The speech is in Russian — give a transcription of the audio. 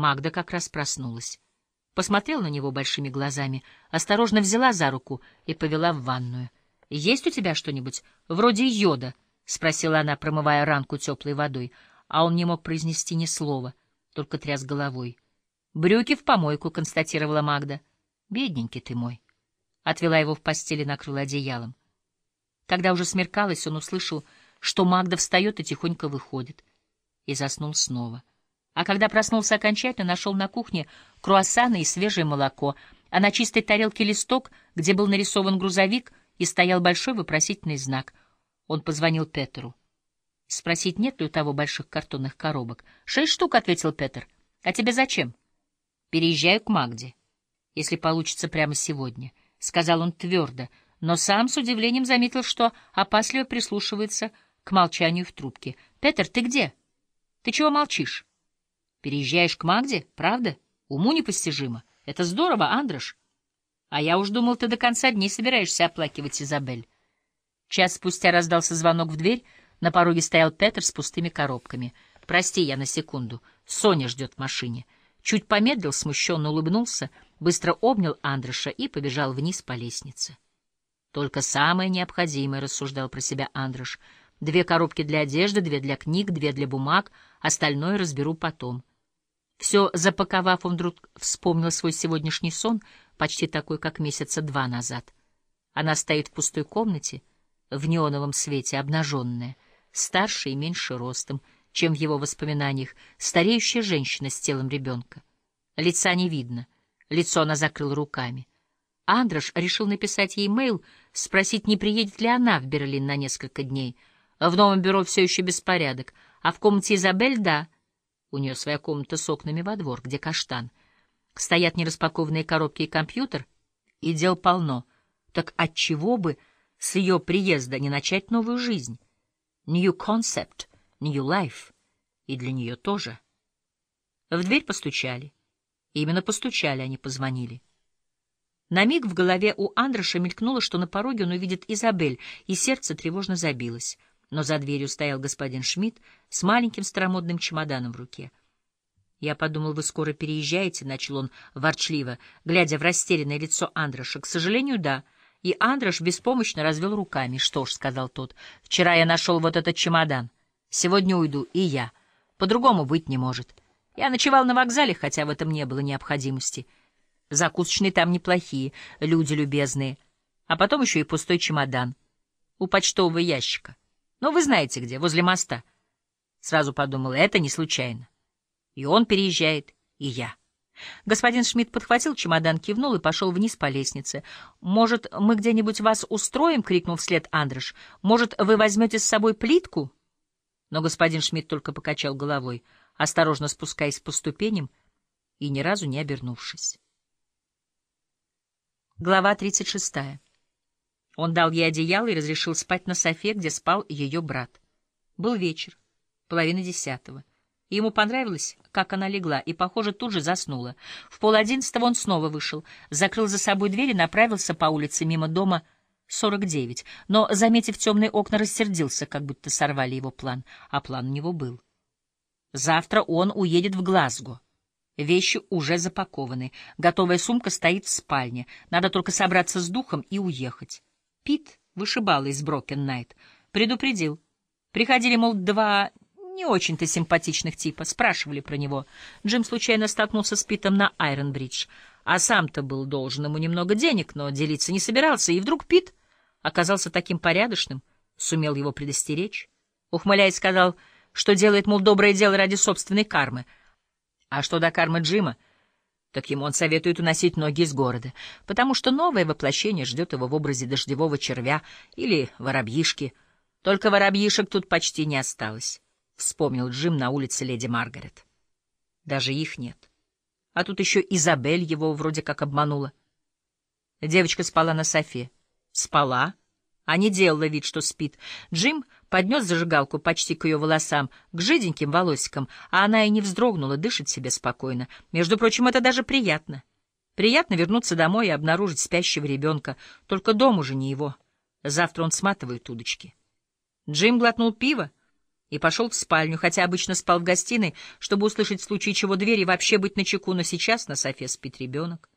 Магда как раз проснулась. Посмотрела на него большими глазами, осторожно взяла за руку и повела в ванную. — Есть у тебя что-нибудь вроде йода? — спросила она, промывая ранку теплой водой, а он не мог произнести ни слова, только тряс головой. — Брюки в помойку, — констатировала Магда. — Бедненький ты мой. Отвела его в постель и накрыла одеялом. Когда уже смеркалось, он услышал, что Магда встает и тихонько выходит, и заснул снова. А когда проснулся окончательно, нашел на кухне круассаны и свежее молоко, а на чистой тарелке листок, где был нарисован грузовик, и стоял большой вопросительный знак. Он позвонил Петеру. Спросить, нет ли у того больших картонных коробок. «Шесть штук», — ответил Петер. «А тебе зачем?» «Переезжаю к Магде, если получится прямо сегодня», — сказал он твердо, но сам с удивлением заметил, что опасливо прислушивается к молчанию в трубке. «Петер, ты где? Ты чего молчишь?» Переезжаешь к Магде, правда? Уму непостижимо. Это здорово, Андрош. А я уж думал, ты до конца дней собираешься оплакивать Изабель. Час спустя раздался звонок в дверь. На пороге стоял Петр с пустыми коробками. Прости, я на секунду. Соня ждет в машине. Чуть помедлил, смущенно улыбнулся, быстро обнял Андроша и побежал вниз по лестнице. Только самое необходимое, — рассуждал про себя Андрош. Две коробки для одежды, две для книг, две для бумаг, остальное разберу потом. Все запаковав, он вдруг вспомнил свой сегодняшний сон, почти такой, как месяца два назад. Она стоит в пустой комнате, в неоновом свете, обнаженная, старше и меньше ростом, чем в его воспоминаниях, стареющая женщина с телом ребенка. Лица не видно, лицо она закрыла руками. Андрош решил написать ей мейл, спросить, не приедет ли она в Берлин на несколько дней. В новом бюро все еще беспорядок, а в комнате Изабель — да — у нее своя комната с окнами во двор, где каштан. Стоят нераспакованные коробки и компьютер, и дел полно. Так отчего бы с ее приезда не начать новую жизнь? New concept, new life. И для нее тоже. В дверь постучали. Именно постучали, а не позвонили. На миг в голове у Андроша мелькнуло, что на пороге он увидит Изабель, и сердце тревожно забилось но за дверью стоял господин Шмидт с маленьким старомодным чемоданом в руке. «Я подумал, вы скоро переезжаете», — начал он ворчливо, глядя в растерянное лицо Андроша. «К сожалению, да». И Андрош беспомощно развел руками. «Что ж», — сказал тот, — «вчера я нашел вот этот чемодан. Сегодня уйду и я. По-другому быть не может. Я ночевал на вокзале, хотя в этом не было необходимости. Закусочные там неплохие, люди любезные. А потом еще и пустой чемодан. У почтового ящика. Но вы знаете где, возле моста. Сразу подумала, это не случайно. И он переезжает, и я. Господин Шмидт подхватил чемодан, кивнул и пошел вниз по лестнице. «Может, мы где-нибудь вас устроим?» — крикнул вслед Андрош. «Может, вы возьмете с собой плитку?» Но господин Шмидт только покачал головой, осторожно спускаясь по ступеням и ни разу не обернувшись. Глава тридцать шестая. Он дал ей одеяло и разрешил спать на софе, где спал ее брат. Был вечер, половина десятого. Ему понравилось, как она легла, и, похоже, тут же заснула. В пол одиннадцатого он снова вышел, закрыл за собой дверь и направился по улице мимо дома 49, но, заметив темные окна, рассердился, как будто сорвали его план, а план у него был. Завтра он уедет в Глазго. Вещи уже запакованы, готовая сумка стоит в спальне, надо только собраться с духом и уехать. Пит, вышибала из Брокен-Найт, предупредил. Приходили, мол, два не очень-то симпатичных типа, спрашивали про него. Джим случайно столкнулся с Питом на Айронбридж, а сам-то был должен ему немного денег, но делиться не собирался, и вдруг Пит оказался таким порядочным, сумел его предостеречь. Ухмыляясь, сказал, что делает, мол, доброе дело ради собственной кармы. А что до кармы Джима — так ему он советует уносить ноги из города, потому что новое воплощение ждет его в образе дождевого червя или воробьишки. Только воробьишек тут почти не осталось, — вспомнил Джим на улице Леди Маргарет. Даже их нет. А тут еще Изабель его вроде как обманула. Девочка спала на софе. Спала, а не делала вид, что спит. Джим поднес зажигалку почти к ее волосам, к жиденьким волосикам, а она и не вздрогнула, дышит себе спокойно. Между прочим, это даже приятно. Приятно вернуться домой и обнаружить спящего ребенка, только дом уже не его. Завтра он сматывает удочки. Джим глотнул пиво и пошел в спальню, хотя обычно спал в гостиной, чтобы услышать в случае чего дверь и вообще быть начеку, но сейчас на софе спит ребенок.